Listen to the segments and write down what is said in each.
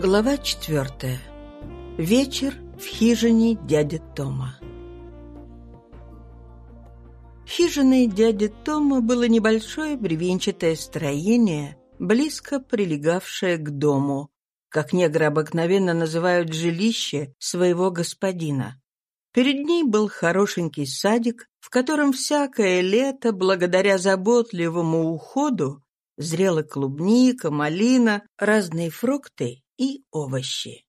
Глава четвертая. Вечер в хижине дяди Тома. Хижиной дяди Тома было небольшое бревенчатое строение, близко прилегавшее к дому, как негры обыкновенно называют жилище своего господина. Перед ней был хорошенький садик, в котором всякое лето, благодаря заботливому уходу, зрела клубника, малина, разные фрукты и овощи.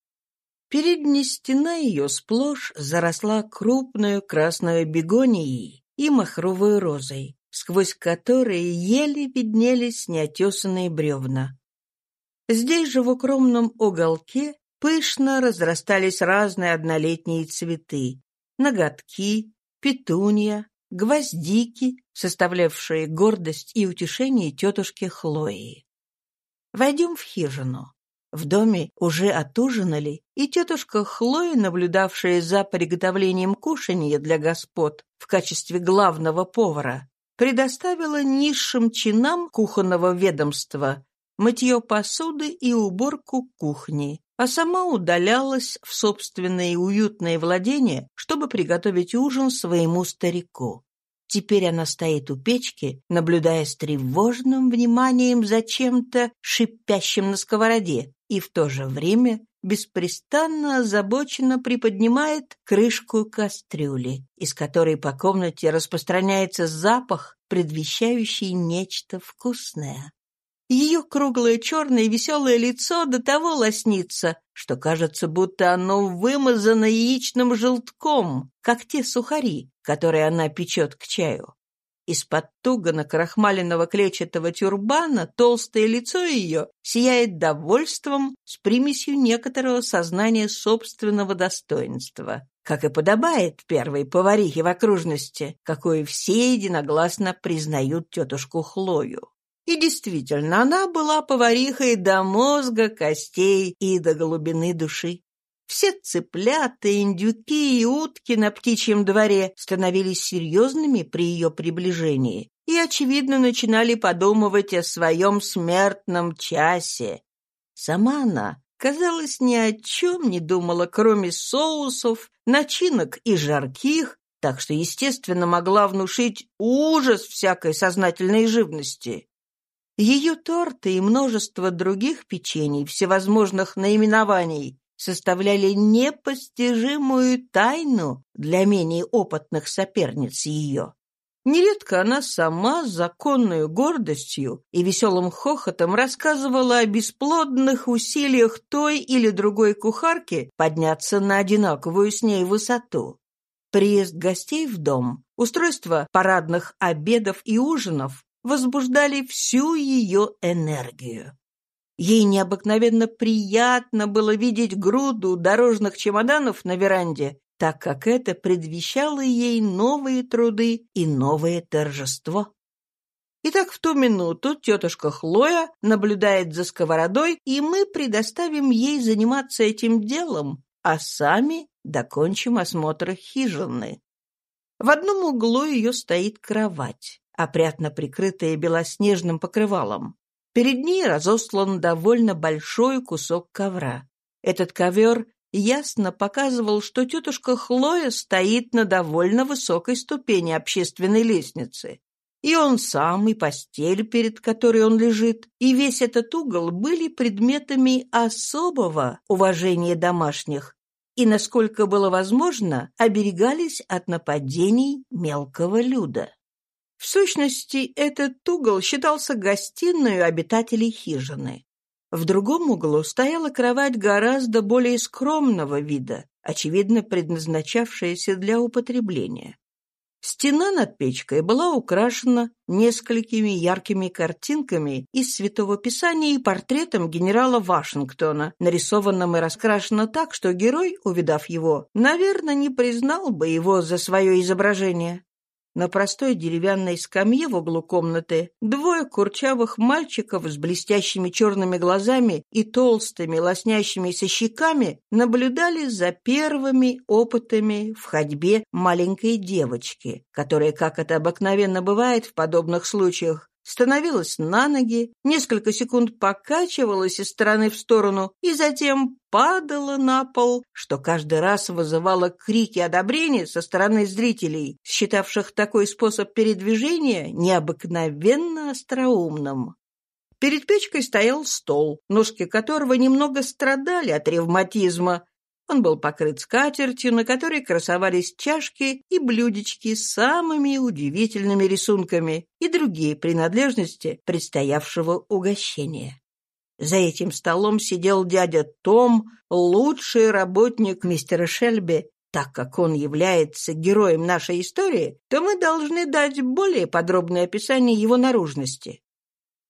Передняя стена ее сплошь заросла крупную красную бегонией и махровой розой, сквозь которые еле виднелись неотесанные бревна. Здесь же в укромном уголке пышно разрастались разные однолетние цветы — ноготки, петунья, гвоздики, составлявшие гордость и утешение тетушки Хлои. Войдем в хижину. В доме уже отужинали, и тетушка Хлоя, наблюдавшая за приготовлением кушанья для господ в качестве главного повара, предоставила низшим чинам кухонного ведомства мытье посуды и уборку кухни, а сама удалялась в собственные уютные владения, чтобы приготовить ужин своему старику. Теперь она стоит у печки, наблюдая с тревожным вниманием за чем-то шипящим на сковороде, и в то же время беспрестанно озабоченно приподнимает крышку кастрюли, из которой по комнате распространяется запах, предвещающий нечто вкусное. Ее круглое черное веселое лицо до того лоснится, что кажется, будто оно вымазано яичным желтком, как те сухари, которые она печет к чаю. Из-под туго накрахмаленного клетчатого тюрбана толстое лицо ее сияет довольством с примесью некоторого сознания собственного достоинства, как и подобает первой поварихе в окружности, какой все единогласно признают тетушку Хлою. И действительно, она была поварихой до мозга, костей и до глубины души. Все цыплята, индюки и утки на птичьем дворе становились серьезными при ее приближении и, очевидно, начинали подумывать о своем смертном часе. Сама она, казалось, ни о чем не думала, кроме соусов, начинок и жарких, так что, естественно, могла внушить ужас всякой сознательной живности. Ее торты и множество других печений всевозможных наименований составляли непостижимую тайну для менее опытных соперниц ее. Нередко она сама с законной гордостью и веселым хохотом рассказывала о бесплодных усилиях той или другой кухарки подняться на одинаковую с ней высоту. Приезд гостей в дом, устройство парадных обедов и ужинов возбуждали всю ее энергию. Ей необыкновенно приятно было видеть груду дорожных чемоданов на веранде, так как это предвещало ей новые труды и новое торжество. Итак, в ту минуту тетушка Хлоя наблюдает за сковородой, и мы предоставим ей заниматься этим делом, а сами докончим осмотр хижины. В одном углу ее стоит кровать опрятно прикрытая белоснежным покрывалом. Перед ней разослан довольно большой кусок ковра. Этот ковер ясно показывал, что тетушка Хлоя стоит на довольно высокой ступени общественной лестницы. И он сам, и постель, перед которой он лежит, и весь этот угол были предметами особого уважения домашних и, насколько было возможно, оберегались от нападений мелкого люда. В сущности, этот угол считался гостиной обитателей хижины. В другом углу стояла кровать гораздо более скромного вида, очевидно предназначавшаяся для употребления. Стена над печкой была украшена несколькими яркими картинками из Святого Писания и портретом генерала Вашингтона, нарисованным и раскрашено так, что герой, увидав его, наверное, не признал бы его за свое изображение. На простой деревянной скамье в углу комнаты двое курчавых мальчиков с блестящими черными глазами и толстыми лоснящимися щеками наблюдали за первыми опытами в ходьбе маленькой девочки, которая, как это обыкновенно бывает в подобных случаях, становилась на ноги, несколько секунд покачивалась из стороны в сторону и затем падала на пол, что каждый раз вызывало крики одобрения со стороны зрителей, считавших такой способ передвижения необыкновенно остроумным. Перед печкой стоял стол, ножки которого немного страдали от ревматизма, он был покрыт скатертью, на которой красовались чашки и блюдечки с самыми удивительными рисунками и другие принадлежности предстоявшего угощения. За этим столом сидел дядя Том, лучший работник мистера Шельби. Так как он является героем нашей истории, то мы должны дать более подробное описание его наружности.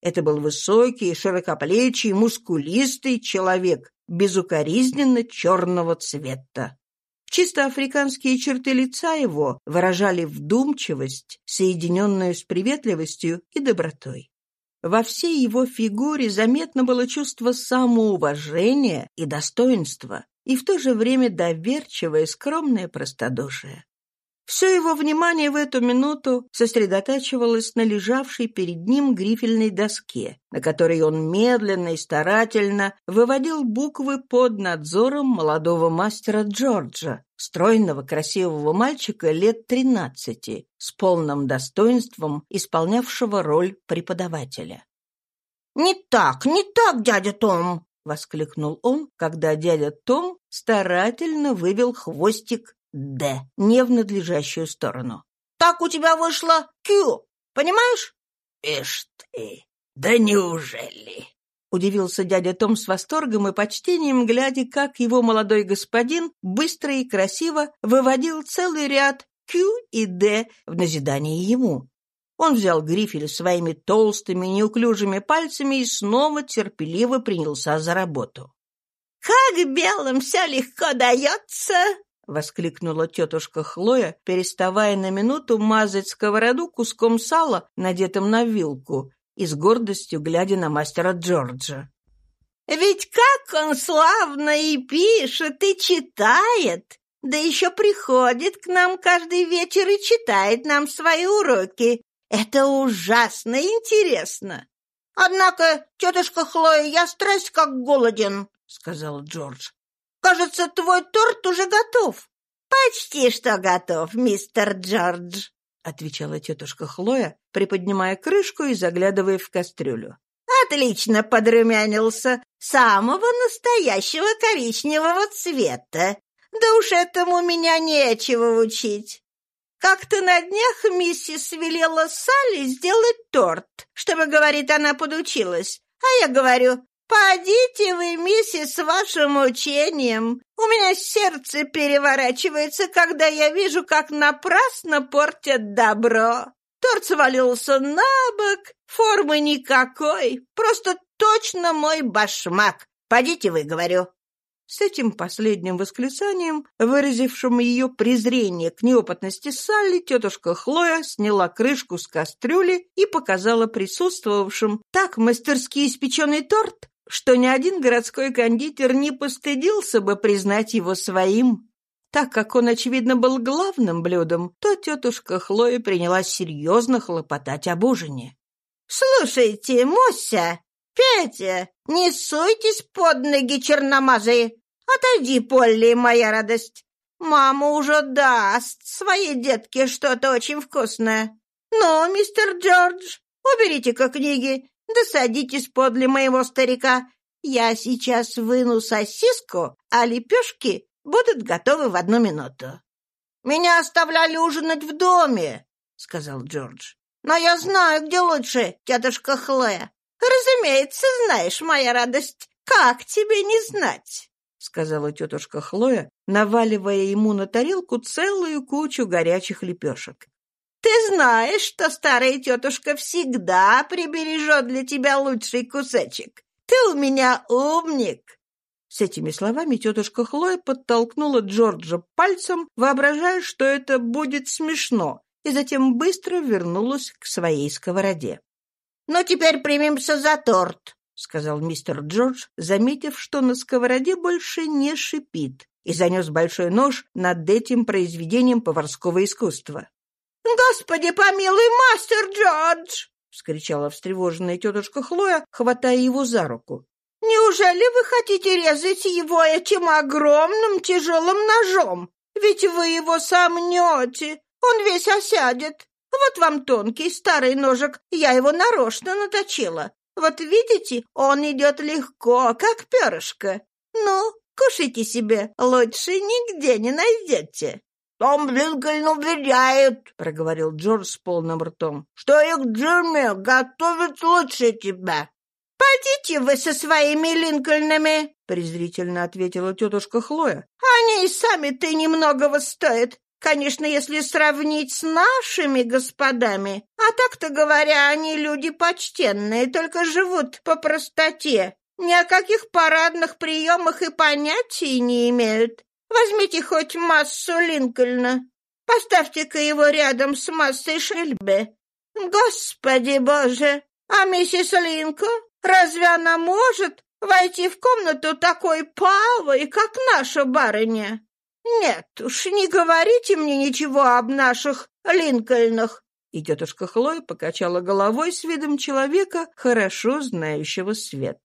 Это был высокий, широкоплечий, мускулистый человек, безукоризненно черного цвета. Чисто африканские черты лица его выражали вдумчивость, соединенную с приветливостью и добротой. Во всей его фигуре заметно было чувство самоуважения и достоинства, и в то же время доверчивое, скромное простодушие. Все его внимание в эту минуту сосредотачивалось на лежавшей перед ним грифельной доске, на которой он медленно и старательно выводил буквы под надзором молодого мастера Джорджа, стройного красивого мальчика лет тринадцати, с полным достоинством исполнявшего роль преподавателя. «Не так, не так, дядя Том!» — воскликнул он, когда дядя Том старательно вывел хвостик «Д», не в надлежащую сторону. «Так у тебя вышло «Q», понимаешь?» «Ишь ты! Да неужели?» Удивился дядя Том с восторгом и почтением, глядя, как его молодой господин быстро и красиво выводил целый ряд «Q» и «Д» в назидание ему. Он взял грифель своими толстыми, неуклюжими пальцами и снова терпеливо принялся за работу. «Как белым все легко дается!» — воскликнула тетушка Хлоя, переставая на минуту мазать сковороду куском сала, надетым на вилку, и с гордостью глядя на мастера Джорджа. «Ведь как он славно и пишет, и читает, да еще приходит к нам каждый вечер и читает нам свои уроки. Это ужасно интересно!» «Однако, тетушка Хлоя, я страсть как голоден», — сказал Джордж. Кажется, твой торт уже готов. Почти что готов, мистер Джордж, отвечала тетушка Хлоя, приподнимая крышку и заглядывая в кастрюлю. Отлично подрумянился, самого настоящего коричневого цвета. Да уж этому меня нечего учить. Как-то на днях миссис велела Салли сделать торт, чтобы, говорит, она подучилась. А я говорю, «Подите вы, миссис, с вашим учением. У меня сердце переворачивается, когда я вижу, как напрасно портят добро. Торт свалился на бок, формы никакой, просто точно мой башмак. Подите вы, говорю». С этим последним восклицанием, выразившим ее презрение к неопытности Салли, тетушка Хлоя сняла крышку с кастрюли и показала присутствовавшим так мастерски испеченный торт, что ни один городской кондитер не постыдился бы признать его своим. Так как он, очевидно, был главным блюдом, то тетушка Хлоя принялась серьезно хлопотать об ужине. «Слушайте, Муся, Петя, не суйтесь под ноги черномазые. Отойди, Полли, моя радость. Мама уже даст своей детке что-то очень вкусное. Ну, мистер Джордж, уберите-ка книги да садитесь подле моего старика. Я сейчас выну сосиску, а лепешки будут готовы в одну минуту. «Меня оставляли ужинать в доме», — сказал Джордж. «Но я знаю, где лучше, тетушка Хлоя. Разумеется, знаешь, моя радость. Как тебе не знать?» — сказала тетушка Хлоя, наваливая ему на тарелку целую кучу горячих лепешек. Ты знаешь, что старая тетушка всегда прибережет для тебя лучший кусочек. Ты у меня умник. С этими словами тетушка Хлоя подтолкнула Джорджа пальцем, воображая, что это будет смешно, и затем быстро вернулась к своей сковороде. «Ну, теперь примемся за торт», — сказал мистер Джордж, заметив, что на сковороде больше не шипит, и занес большой нож над этим произведением поварского искусства. «Господи помилуй, мастер Джордж!» — вскричала встревоженная тетушка Хлоя, хватая его за руку. «Неужели вы хотите резать его этим огромным тяжелым ножом? Ведь вы его сомнете, он весь осядет. Вот вам тонкий старый ножик, я его нарочно наточила. Вот видите, он идет легко, как перышко. Ну, кушайте себе, лучше нигде не найдете». «Том Линкольн уверяет», — проговорил Джордж с полным ртом, «что их Джимми готовит лучше тебя». «Пойдите вы со своими Линкольнами», — презрительно ответила тетушка Хлоя. «Они и сами-то немногого стоят. Конечно, если сравнить с нашими господами. А так-то говоря, они люди почтенные, только живут по простоте. Ни о каких парадных приемах и понятий не имеют. Возьмите хоть массу Линкольна. Поставьте-ка его рядом с массой Шельбе. Господи боже! А миссис Линко, разве она может войти в комнату такой павой, как наша барыня? Нет уж, не говорите мне ничего об наших Линкольнах. И тетушка Хлоя покачала головой с видом человека, хорошо знающего свет.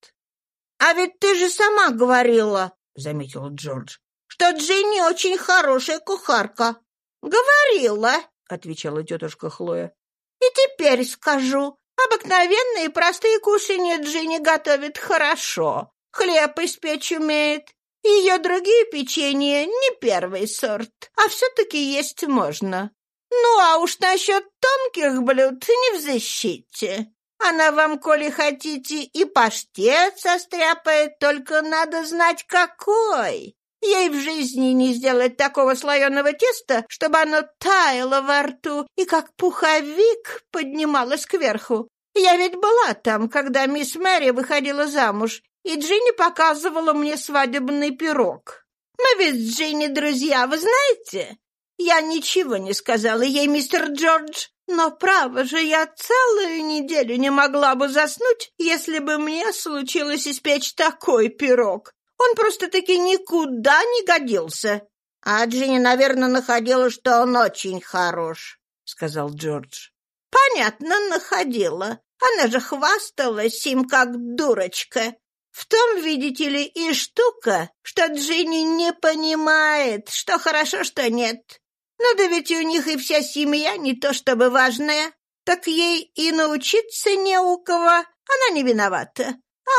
— А ведь ты же сама говорила, — заметил Джордж, что Джинни очень хорошая кухарка. «Говорила», — отвечала тетушка Хлоя. «И теперь скажу. Обыкновенные простые кушанья Джинни готовит хорошо. Хлеб испечь умеет. Ее другие печенья не первый сорт, а все-таки есть можно. Ну, а уж насчет тонких блюд не в. Она вам, коли хотите, и паштет состряпает, только надо знать, какой. Ей в жизни не сделать такого слоеного теста, чтобы оно таяло во рту и как пуховик поднималось кверху. Я ведь была там, когда мисс Мэри выходила замуж, и Джинни показывала мне свадебный пирог. Мы ведь с Джинни друзья, вы знаете? Я ничего не сказала ей, мистер Джордж, но, право же, я целую неделю не могла бы заснуть, если бы мне случилось испечь такой пирог. Он просто-таки никуда не годился. — А Джинни, наверное, находила, что он очень хорош, — сказал Джордж. — Понятно, находила. Она же хвасталась им, как дурочка. В том, видите ли, и штука, что Джинни не понимает, что хорошо, что нет. Ну да ведь у них и вся семья не то чтобы важная. Так ей и научиться не у кого. Она не виновата.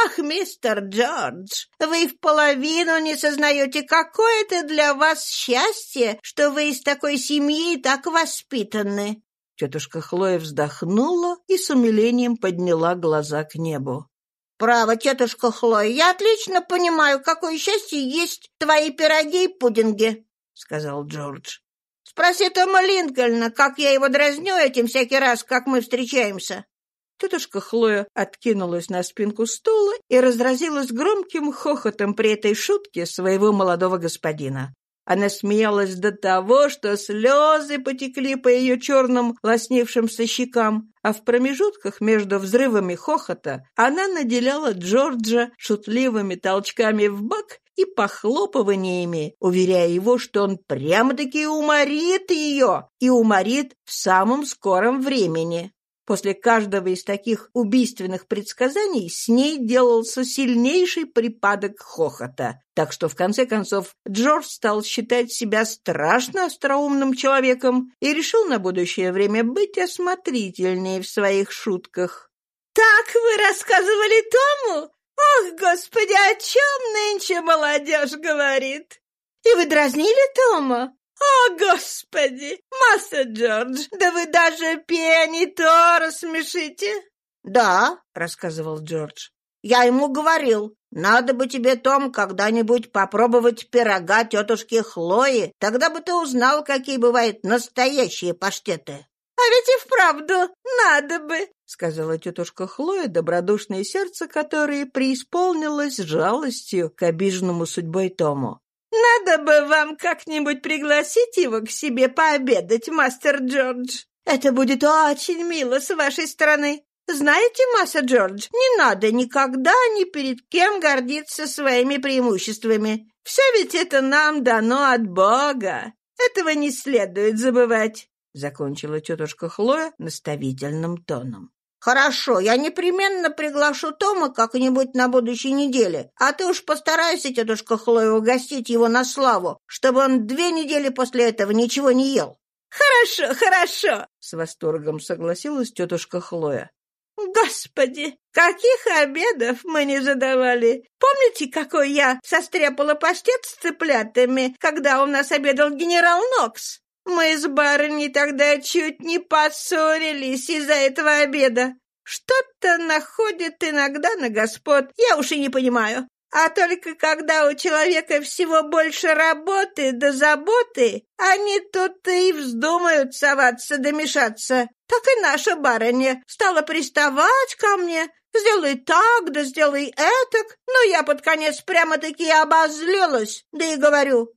«Ах, мистер Джордж, вы в половину не сознаете, какое это для вас счастье, что вы из такой семьи так воспитаны!» Тетушка Хлоя вздохнула и с умилением подняла глаза к небу. «Право, тетушка Хлоя, я отлично понимаю, какое счастье есть твои пироги и пудинги», — сказал Джордж. «Спроси Тома Линкольна, как я его дразню этим всякий раз, как мы встречаемся». Тетушка Хлоя откинулась на спинку стула и разразилась громким хохотом при этой шутке своего молодого господина. Она смеялась до того, что слезы потекли по ее черным лоснившимся щекам, а в промежутках между взрывами хохота она наделяла Джорджа шутливыми толчками в бок и похлопываниями, уверяя его, что он прямо-таки уморит ее и уморит в самом скором времени. После каждого из таких убийственных предсказаний с ней делался сильнейший припадок хохота. Так что, в конце концов, Джордж стал считать себя страшно остроумным человеком и решил на будущее время быть осмотрительнее в своих шутках. «Так вы рассказывали Тому? Ох, господи, о чем нынче молодежь говорит? И вы дразнили Тома? «О, Господи! Масса Джордж, да вы даже Пенни то рассмешите!» «Да», — рассказывал Джордж, — «я ему говорил, надо бы тебе, Том, когда-нибудь попробовать пирога тетушки Хлои, тогда бы ты узнал, какие бывают настоящие паштеты». «А ведь и вправду надо бы», — сказала тетушка Хлоя, добродушное сердце которое преисполнилось жалостью к обиженному судьбой Тому. Надо бы вам как-нибудь пригласить его к себе пообедать, мастер Джордж. Это будет очень мило с вашей стороны. Знаете, масса Джордж, не надо никогда ни перед кем гордиться своими преимуществами. Все ведь это нам дано от Бога. Этого не следует забывать, — закончила тетушка Хлоя наставительным тоном. «Хорошо, я непременно приглашу Тома как-нибудь на будущей неделе, а ты уж постарайся, тетушка Хлоя, угостить его на славу, чтобы он две недели после этого ничего не ел». «Хорошо, хорошо!» — с восторгом согласилась тетушка Хлоя. «Господи, каких обедов мы не задавали! Помните, какой я состряпала паштет с цыплятами, когда у нас обедал генерал Нокс? Мы с барыней тогда чуть не поссорились из-за этого обеда. Что-то находит иногда на господ, я уж и не понимаю. А только когда у человека всего больше работы да заботы, они тут и вздумают соваться да мешаться. Так и наша барыня стала приставать ко мне. Сделай так, да сделай этак. Но я под конец прямо-таки обозлилась. Да и говорю,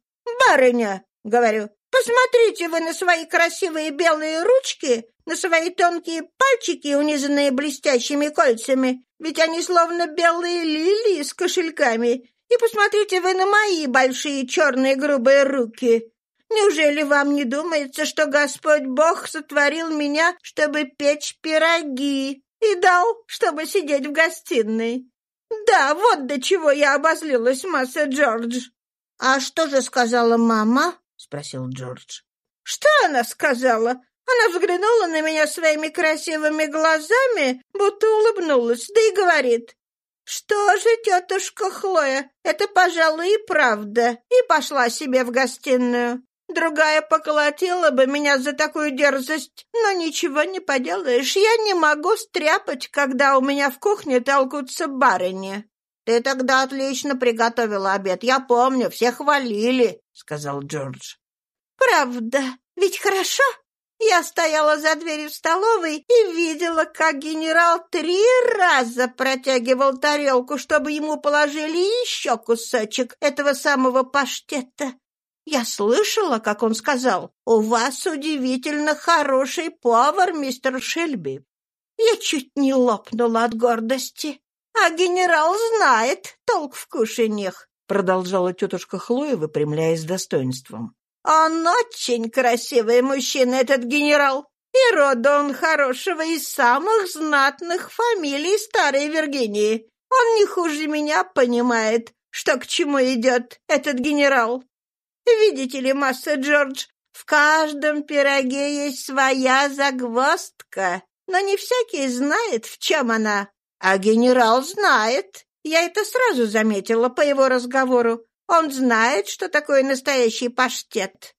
барыня, говорю, Посмотрите вы на свои красивые белые ручки, на свои тонкие пальчики, унизанные блестящими кольцами, ведь они словно белые лилии с кошельками. И посмотрите вы на мои большие черные грубые руки. Неужели вам не думается, что Господь Бог сотворил меня, чтобы печь пироги, и дал, чтобы сидеть в гостиной? Да, вот до чего я обозлилась, масса Джордж. — А что же сказала мама? — спросил Джордж. «Что она сказала? Она взглянула на меня своими красивыми глазами, будто улыбнулась, да и говорит, «Что же, тетушка Хлоя, это, пожалуй, и правда», и пошла себе в гостиную. Другая поколотила бы меня за такую дерзость, но ничего не поделаешь, я не могу стряпать, когда у меня в кухне толкутся барыни. «Ты тогда отлично приготовила обед, я помню, все хвалили», — сказал Джордж. «Правда, ведь хорошо?» Я стояла за дверью в столовой и видела, как генерал три раза протягивал тарелку, чтобы ему положили еще кусочек этого самого паштета. Я слышала, как он сказал, «У вас удивительно хороший повар, мистер Шельби». Я чуть не лопнула от гордости. «А генерал знает толк в кушаньях», — продолжала тетушка Хлоя, выпрямляясь с достоинством. «Он очень красивый мужчина, этот генерал, и рода он хорошего из самых знатных фамилий старой Виргинии. Он не хуже меня понимает, что к чему идет этот генерал. Видите ли, масса Джордж, в каждом пироге есть своя загвоздка, но не всякий знает, в чем она. А генерал знает. Я это сразу заметила по его разговору. Он знает, что такое настоящий паштет.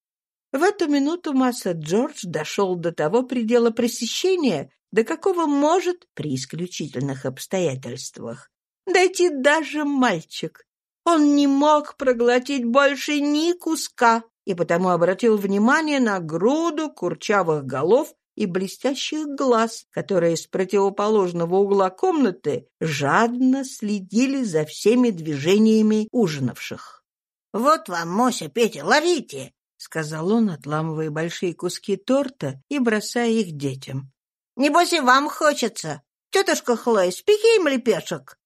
В эту минуту масса Джордж дошел до того предела пресыщения, до какого может, при исключительных обстоятельствах, дойти даже мальчик. Он не мог проглотить больше ни куска, и потому обратил внимание на груду курчавых голов, и блестящих глаз, которые с противоположного угла комнаты жадно следили за всеми движениями ужинавших. «Вот вам, Мося, Петя, ловите!» — сказал он, отламывая большие куски торта и бросая их детям. «Небось и вам хочется. Тетушка Хлоя, спеки им лепешек!»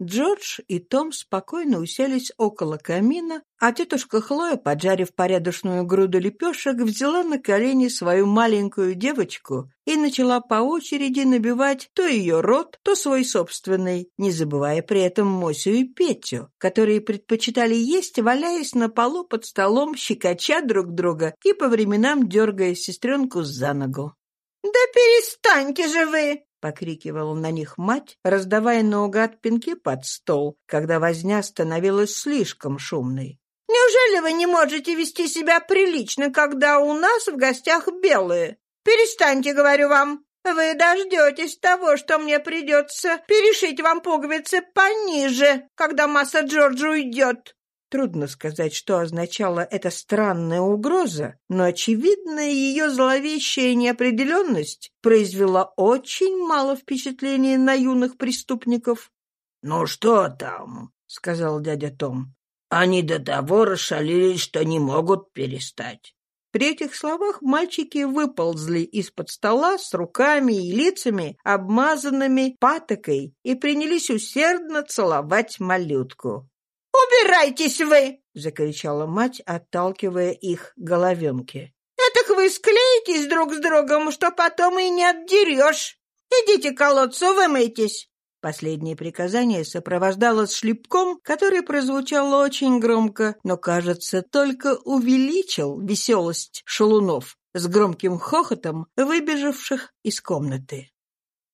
Джордж и Том спокойно уселись около камина, а тетушка Хлоя, поджарив порядочную груду лепешек, взяла на колени свою маленькую девочку и начала по очереди набивать то ее рот, то свой собственный, не забывая при этом Мосю и Петю, которые предпочитали есть, валяясь на полу под столом, щекоча друг друга и по временам дергая сестренку за ногу. «Да перестаньте же вы!» — покрикивала на них мать, раздавая наугад пинки под стол, когда возня становилась слишком шумной. «Неужели вы не можете вести себя прилично, когда у нас в гостях белые? Перестаньте, говорю вам. Вы дождетесь того, что мне придется перешить вам пуговицы пониже, когда масса Джорджа уйдет. Трудно сказать, что означала эта странная угроза, но, очевидно, ее зловещая неопределенность произвела очень мало впечатления на юных преступников. — Ну что там? — сказал дядя Том. — Они до того расшалились, что не могут перестать. При этих словах мальчики выползли из-под стола с руками и лицами, обмазанными патокой, и принялись усердно целовать малютку. «Убирайтесь вы!» — закричала мать, отталкивая их головенки. «Этак вы склеитесь друг с другом, что потом и не отдерешь!» Идите к колодцу, вымойтесь!» Последнее приказание сопровождалось шлепком, который прозвучал очень громко, но, кажется, только увеличил веселость шалунов с громким хохотом, выбежавших из комнаты.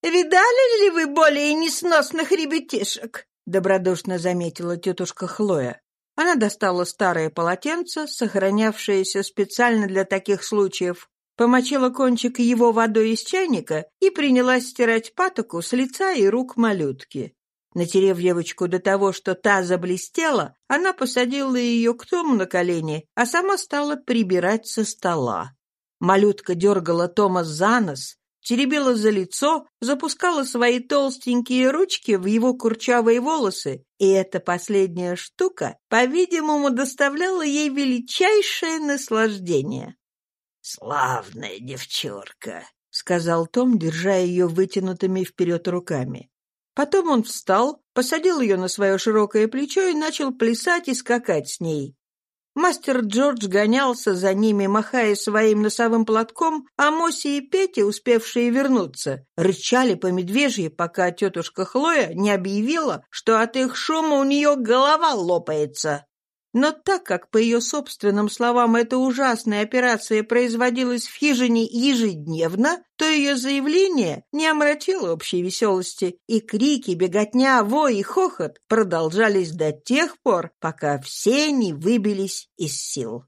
«Видали ли вы более несносных ребятишек?» — добродушно заметила тетушка Хлоя. Она достала старое полотенце, сохранявшееся специально для таких случаев, помочила кончик его водой из чайника и принялась стирать патоку с лица и рук малютки. Натерев девочку до того, что та заблестела, она посадила ее к Тому на колени, а сама стала прибирать со стола. Малютка дергала Тома за нос, теребила за лицо, запускала свои толстенькие ручки в его курчавые волосы, и эта последняя штука, по-видимому, доставляла ей величайшее наслаждение. «Славная девчурка», — сказал Том, держа ее вытянутыми вперед руками. Потом он встал, посадил ее на свое широкое плечо и начал плясать и скакать с ней. Мастер Джордж гонялся за ними, махая своим носовым платком, а Моси и Петя, успевшие вернуться, рычали по медвежьи, пока тетушка Хлоя не объявила, что от их шума у нее голова лопается. Но так как, по ее собственным словам, эта ужасная операция производилась в хижине ежедневно, то ее заявление не омрачило общей веселости, и крики, беготня, вой и хохот продолжались до тех пор, пока все не выбились из сил.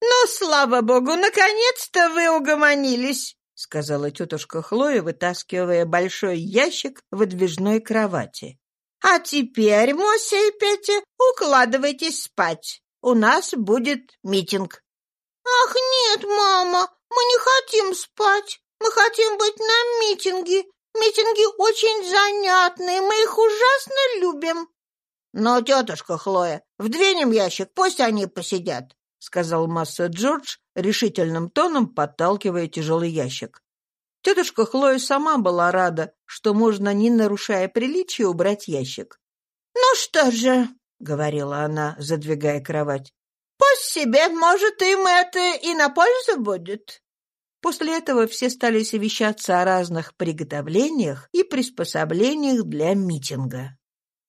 «Ну, слава богу, наконец-то вы угомонились!» — сказала тетушка Хлоя, вытаскивая большой ящик в выдвижной кровати. А теперь, Мося и Петя, укладывайтесь спать. У нас будет митинг. Ах, нет, мама, мы не хотим спать. Мы хотим быть на митинге. Митинги очень занятные, мы их ужасно любим. Но, тетушка Хлоя, вдвинем ящик, пусть они посидят, — сказал масса Джордж решительным тоном, подталкивая тяжелый ящик. Тетушка Хлоя сама была рада, что можно, не нарушая приличия, убрать ящик. «Ну что же», — говорила она, задвигая кровать, «пусть себе, может, им это и на пользу будет». После этого все стали совещаться о разных приготовлениях и приспособлениях для митинга.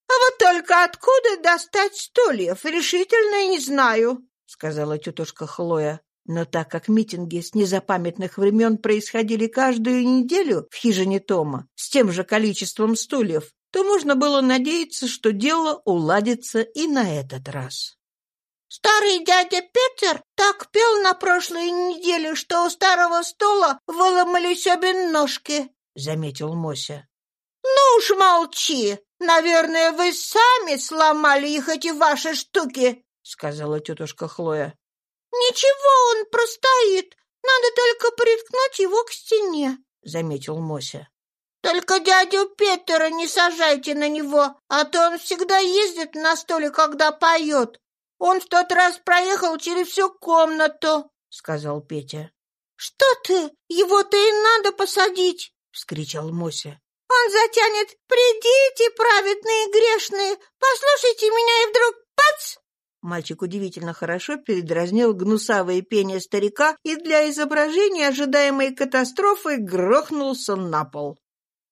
«А вот только откуда достать стульев, решительно не знаю», — сказала тетушка Хлоя. Но так как митинги с незапамятных времен происходили каждую неделю в хижине Тома с тем же количеством стульев, то можно было надеяться, что дело уладится и на этот раз. «Старый дядя Петер так пел на прошлой неделе, что у старого стола выломались обе ножки», — заметил Мося. «Ну уж молчи! Наверное, вы сами сломали их, эти ваши штуки», — сказала тетушка Хлоя. «Ничего, он простоит. Надо только приткнуть его к стене», — заметил Мося. «Только дядю Петера не сажайте на него, а то он всегда ездит на столе, когда поет. Он в тот раз проехал через всю комнату», — сказал Петя. «Что ты? Его-то и надо посадить!» — вскричал Мося. «Он затянет «Придите, праведные грешные, послушайте меня» и вдруг «Пац!» Мальчик удивительно хорошо передразнил гнусавое пение старика и для изображения ожидаемой катастрофы грохнулся на пол.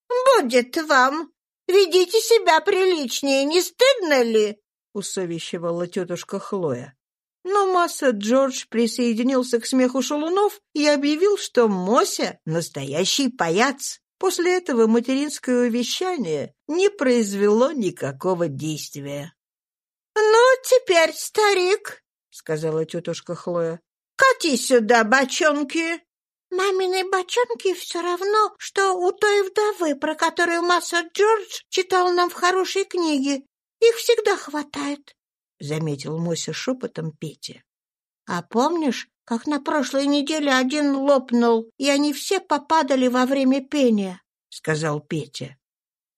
«Будет вам! Ведите себя приличнее, не стыдно ли?» — усовещивала тетушка Хлоя. Но Масса Джордж присоединился к смеху шалунов и объявил, что Мося — настоящий паяц. После этого материнское увещание не произвело никакого действия. «Ну, теперь, старик», — сказала тетушка Хлоя, — «кати сюда бочонки». «Мамины бочонки все равно, что у той вдовы, про которую масса Джордж читал нам в хорошей книге. Их всегда хватает», — заметил Мося шепотом Петя. «А помнишь, как на прошлой неделе один лопнул, и они все попадали во время пения?» — сказал Петя.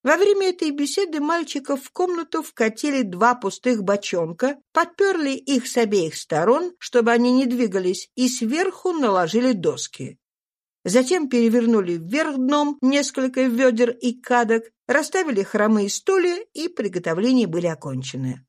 Во время этой беседы мальчиков в комнату вкатили два пустых бочонка, подперли их с обеих сторон, чтобы они не двигались, и сверху наложили доски. Затем перевернули вверх дном несколько ведер и кадок, расставили хромые стулья, и приготовления были окончены.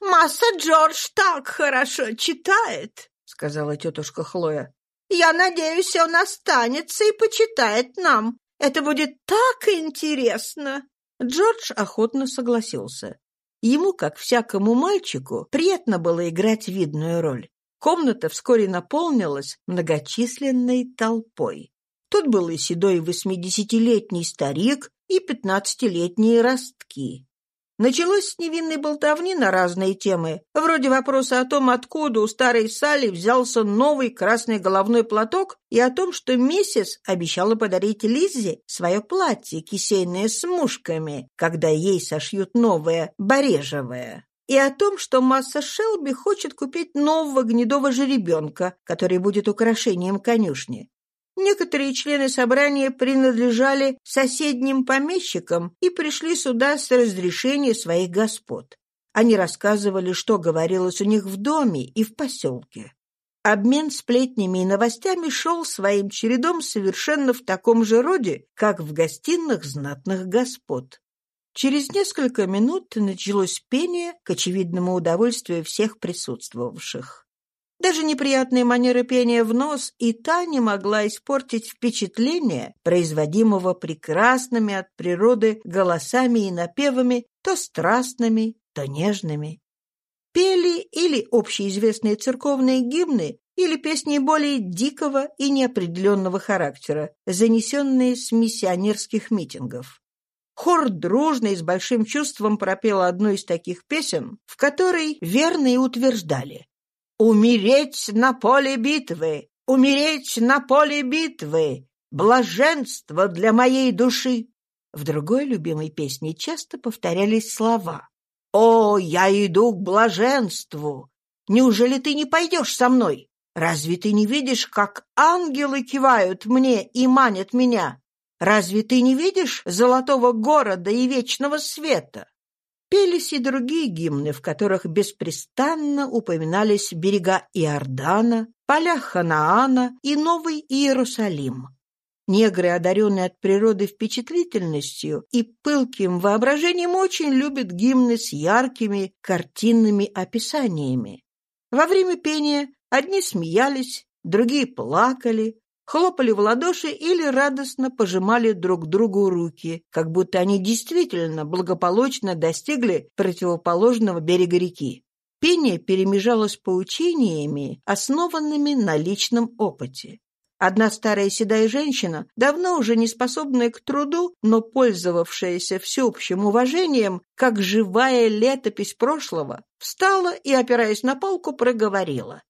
«Масса Джордж так хорошо читает», — сказала тетушка Хлоя. «Я надеюсь, он останется и почитает нам. Это будет так интересно!» Джордж охотно согласился. Ему, как всякому мальчику, приятно было играть видную роль. Комната вскоре наполнилась многочисленной толпой. Тут был и седой восьмидесятилетний старик, и пятнадцатилетние ростки. Началось с невинной болтовни на разные темы, вроде вопроса о том, откуда у старой Салли взялся новый красный головной платок, и о том, что миссис обещала подарить Лиззе свое платье кисейное с мушками, когда ей сошьют новое, барежевое и о том, что масса Шелби хочет купить нового гнедого жеребенка, который будет украшением конюшни. Некоторые члены собрания принадлежали соседним помещикам и пришли сюда с разрешения своих господ. Они рассказывали, что говорилось у них в доме и в поселке. Обмен сплетнями и новостями шел своим чередом совершенно в таком же роде, как в гостиных знатных господ. Через несколько минут началось пение к очевидному удовольствию всех присутствовавших. Даже неприятные манеры пения в нос и та не могла испортить впечатление, производимого прекрасными от природы голосами и напевами, то страстными, то нежными. Пели или общеизвестные церковные гимны, или песни более дикого и неопределенного характера, занесенные с миссионерских митингов. Хор дружно и с большим чувством пропел одну из таких песен, в которой верно и утверждали Умереть на поле битвы, умереть на поле битвы, блаженство для моей души. В другой любимой песне часто повторялись слова. «О, я иду к блаженству! Неужели ты не пойдешь со мной? Разве ты не видишь, как ангелы кивают мне и манят меня? Разве ты не видишь золотого города и вечного света? Пелись и другие гимны, в которых беспрестанно упоминались берега Иордана, поля Ханаана и Новый Иерусалим. Негры, одаренные от природы впечатлительностью и пылким воображением, очень любят гимны с яркими картинными описаниями. Во время пения одни смеялись, другие плакали, хлопали в ладоши или радостно пожимали друг другу руки, как будто они действительно благополучно достигли противоположного берега реки. Пение перемежалось поучениями, основанными на личном опыте. Одна старая седая женщина, давно уже не способная к труду, но пользовавшаяся всеобщим уважением, как живая летопись прошлого, встала и, опираясь на палку, проговорила.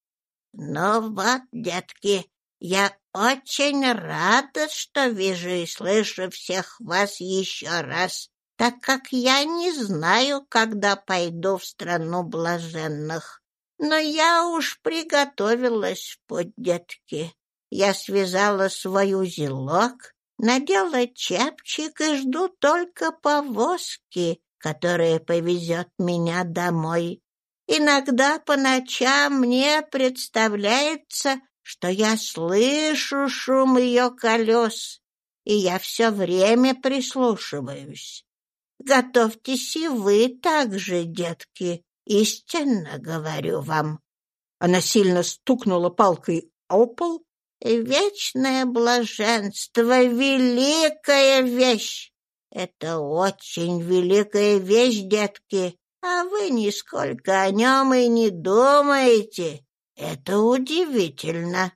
«Ну вот, детки, я очень рада, что вижу и слышу всех вас еще раз, так как я не знаю, когда пойду в страну блаженных. Но я уж приготовилась в путь, детки. Я связала свой узелок, надела чепчик и жду только повозки, которая повезет меня домой. Иногда по ночам мне представляется, что я слышу шум ее колес, и я все время прислушиваюсь. Готовьтесь и вы так же, детки, истинно говорю вам. Она сильно стукнула палкой о пол. Вечное блаженство — великая вещь. Это очень великая вещь, детки, а вы нисколько о нем и не думаете. Это удивительно.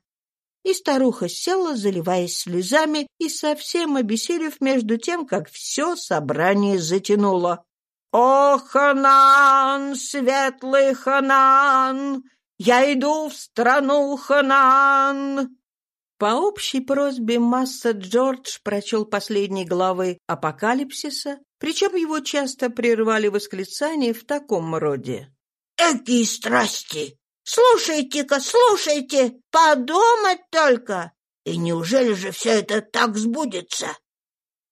И старуха села, заливаясь слезами, и совсем обессилев между тем, как все собрание затянуло. «О, Ханан, светлый Ханан! Я иду в страну Ханан!» По общей просьбе Масса Джордж прочел последние главы «Апокалипсиса», причем его часто прерывали восклицания в таком роде. «Какие страсти! Слушайте-ка, слушайте, подумать только! И неужели же все это так сбудется?»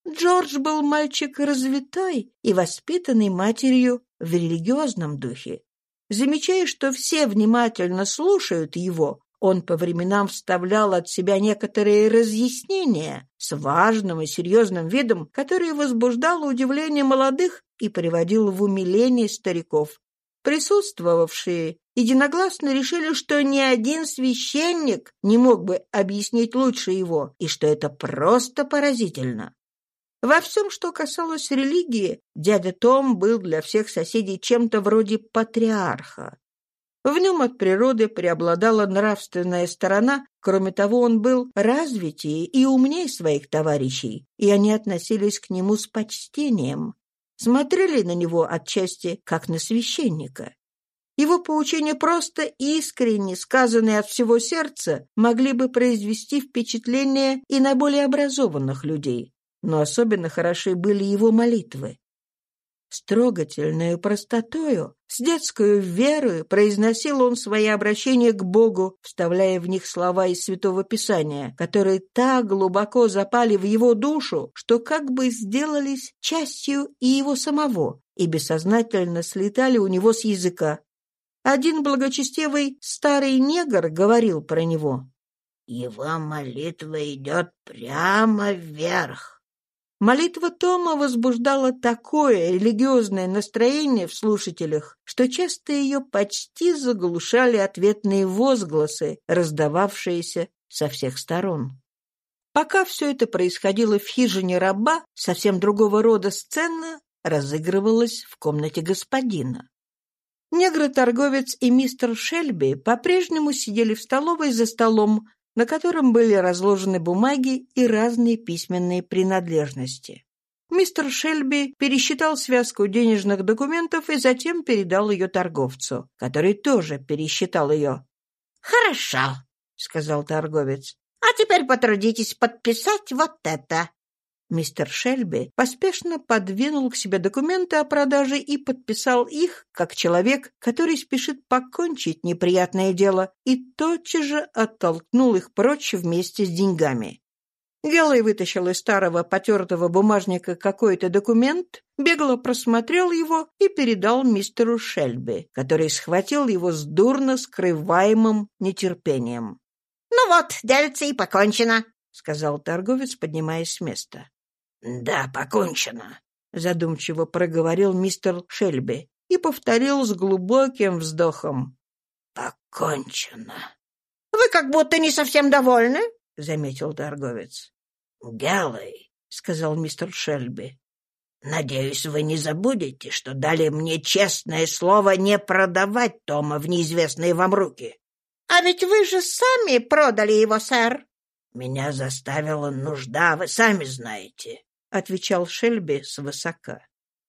Джордж был мальчик развитой и воспитанный матерью в религиозном духе. Замечая, что все внимательно слушают его, он по временам вставлял от себя некоторые разъяснения с важным и серьезным видом, который возбуждал удивление молодых и приводил в умиление стариков. Присутствовавшие единогласно решили, что ни один священник не мог бы объяснить лучше его, и что это просто поразительно. Во всем, что касалось религии, дядя Том был для всех соседей чем-то вроде патриарха. В нем от природы преобладала нравственная сторона, кроме того, он был развитее и умнее своих товарищей, и они относились к нему с почтением, смотрели на него отчасти как на священника. Его поучения просто искренне, сказанные от всего сердца, могли бы произвести впечатление и на более образованных людей, но особенно хороши были его молитвы. С трогательной простотою, с детской верой произносил он свои обращения к Богу, вставляя в них слова из Святого Писания, которые так глубоко запали в его душу, что как бы сделались частью и его самого, и бессознательно слетали у него с языка. Один благочестивый старый негр говорил про него. «Его молитва идет прямо вверх». Молитва Тома возбуждала такое религиозное настроение в слушателях, что часто ее почти заглушали ответные возгласы, раздававшиеся со всех сторон. Пока все это происходило в хижине раба, совсем другого рода сцена разыгрывалась в комнате господина. Негроторговец и мистер Шельби по-прежнему сидели в столовой за столом, на котором были разложены бумаги и разные письменные принадлежности. Мистер Шельби пересчитал связку денежных документов и затем передал ее торговцу, который тоже пересчитал ее. «Хорошо», — сказал торговец. «А теперь потрудитесь подписать вот это». Мистер Шельби поспешно подвинул к себе документы о продаже и подписал их, как человек, который спешит покончить неприятное дело, и тотчас же оттолкнул их прочь вместе с деньгами. Гелой вытащил из старого потертого бумажника какой-то документ, бегло просмотрел его и передал мистеру Шельби, который схватил его с дурно скрываемым нетерпением. «Ну вот, дельце и покончено», — сказал торговец, поднимаясь с места. «Да, покончено», — задумчиво проговорил мистер Шельби и повторил с глубоким вздохом. «Покончено». «Вы как будто не совсем довольны», — заметил торговец. «Галлой», — сказал мистер Шельби, — «надеюсь, вы не забудете, что дали мне честное слово не продавать Тома в неизвестные вам руки». «А ведь вы же сами продали его, сэр». «Меня заставила нужда, вы сами знаете отвечал Шельби свысока.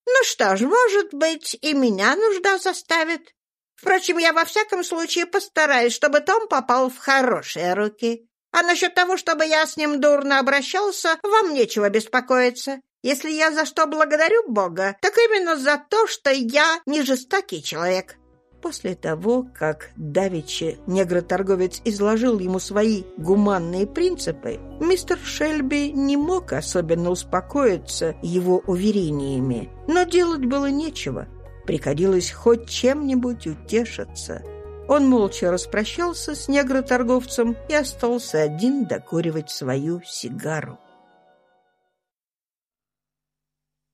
«Ну что ж, может быть, и меня нужда заставит. Впрочем, я во всяком случае постараюсь, чтобы Том попал в хорошие руки. А насчет того, чтобы я с ним дурно обращался, вам нечего беспокоиться. Если я за что благодарю Бога, так именно за то, что я не жестокий человек». После того, как Давичи негроторговец изложил ему свои гуманные принципы, мистер Шельби не мог особенно успокоиться его уверениями, но делать было нечего. Приходилось хоть чем-нибудь утешиться. Он молча распрощался с негроторговцем и остался один докуривать свою сигару.